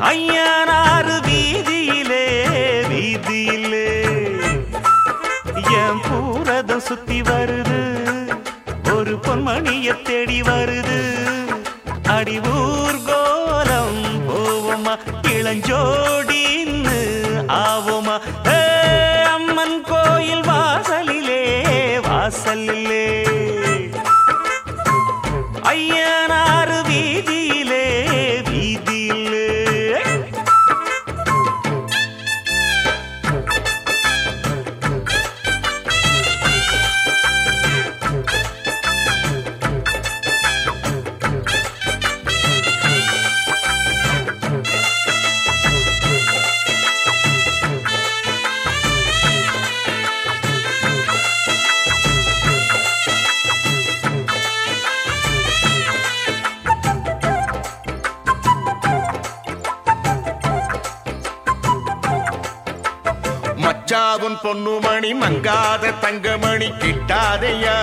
ஐயனாறு வீதியிலே வீதியிலே. என் பூரதம் சுத்தி வருது ஒரு பொன்மணிய தேடி வருது. அடிவூர் கோலம் போவோமா இளஞ்சோடின்னு ஆவோமா. அம்மன் கோயில் வாசலிலே வாசலிலே. ஐயா மச்சாவும் பொண்ணுமணி மங்காத தங்கமணி கிட்டாதையா?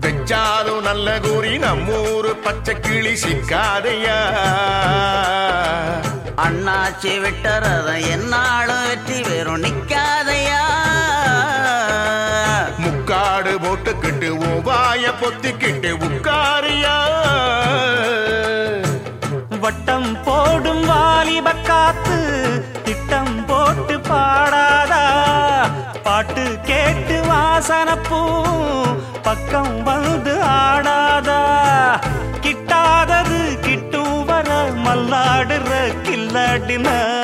வெச்சாலும் நல்ல கூறி நம்மூரு பச்சை கிளி சிக்காதையா? அண்ணாச்சி விட்டறத என்னாலும் வெற்றி வெறும் நிக்காதையா? முக்காடு போட்டுக்கிட்டு ஓவாய பொத்திக்கிட்டு உட்காரியா? வட்டம் போடும் வாலிப பக்கம் வந்து ஆடாதா? கிட்டாதது கிட்டும் வர மல்லாடுற கில்லாடின.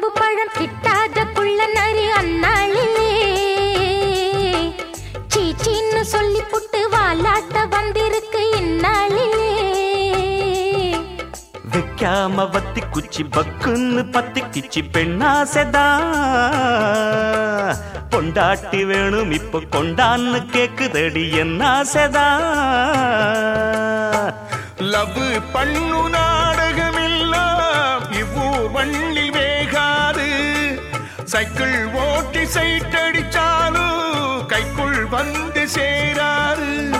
கொம்பு பழம் கிட்டாத குள்ள நரி அந்நாளிலே. சீச்சின்னு சொல்லி புட்டு வாலாட்ட வந்திருக்கு இந்நாளிலே. வைக்காம வத்தி குச்சி பக்குன்னு பத்தி கிச்சி பெண்ணாசைதா. பொண்டாட்டி வேணும் இப்ப கொண்டான்னு கேக்குதடி என்ன ஆசைதா லவ் பண்ணு நாடகமெல்லாம் இவ்வூர் மண்ணில் வேகாது சைக்கிள் ஓட்டி சைட்டடிச்சாலும் கைக்குள் வந்து சேராது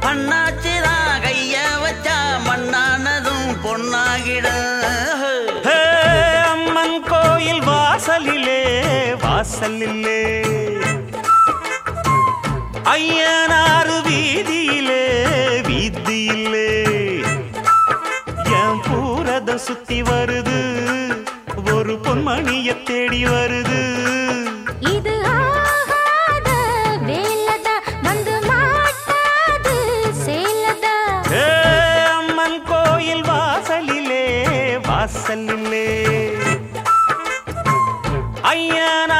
அண்ணாச்சிதான் கைய வச்சா மண்ணானதும் பொன்னாகிட. ஹே, அம்மன் கோயில் வாசலிலே வாசலிலே. ஐயனாறு வீதியிலே வீதியிலே. என் பூரதம் சுத்தி வருது. ஒரு பொன்மணிய தேடி வருது. இது அம்மன் கோயில் வாசலிலே வாசலிலே ஐயனா